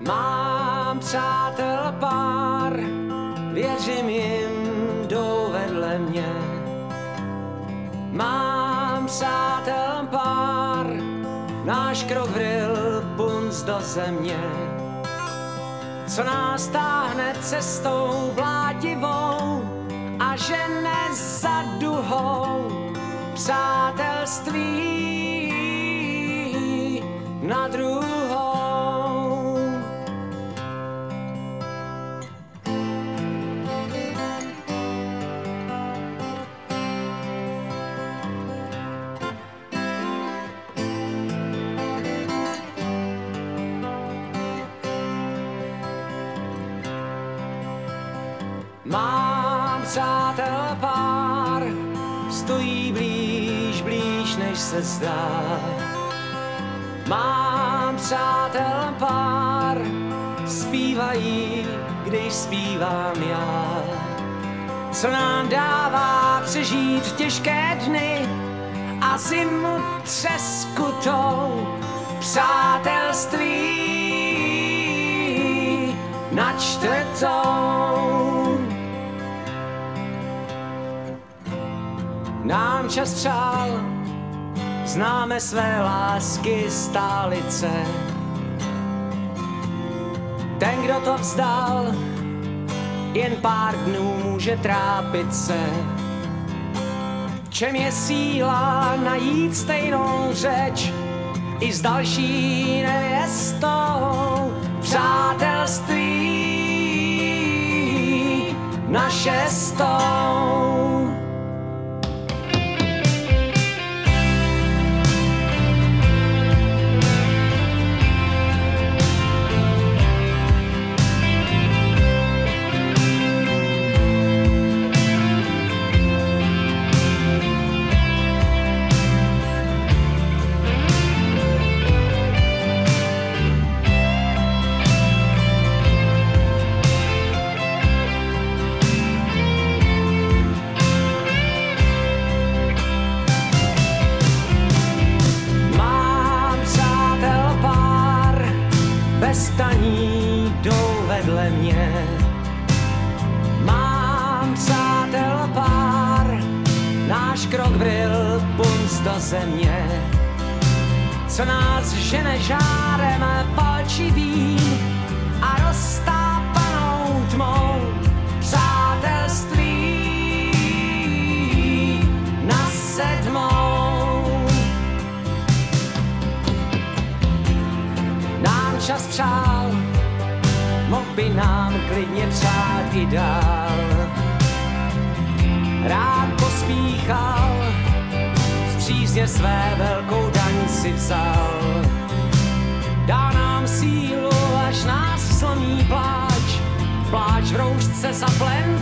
Mám přátel pár, věřím jim, jdou vedle mě. Mám přátel pár, náš krok vril punc do země. Co nás táhne cestou blátivou a žene za duhou přátelství Mám přátel pár, stojí blíž, blíž, než se zdá. Mám přátel pár, zpívají, když zpívám já. Co nám dává přežít těžké dny a zimu třeskutou přátelství na čtvrtou. Nám čas přál, známe své lásky stálice. Ten, kdo to vzdal, jen pár dnů může trápit se. V čem je síla najít stejnou řeč i s další vedle mě. Mám přátel pár, náš krok vril punc do země. Co nás žene žárem palčivým a roztápanou přát i dál. Rád pospíchal, z přízně své velkou daň si vzal. Dá nám sílu, až nás slomí pláč, pláč v roušce za plentou.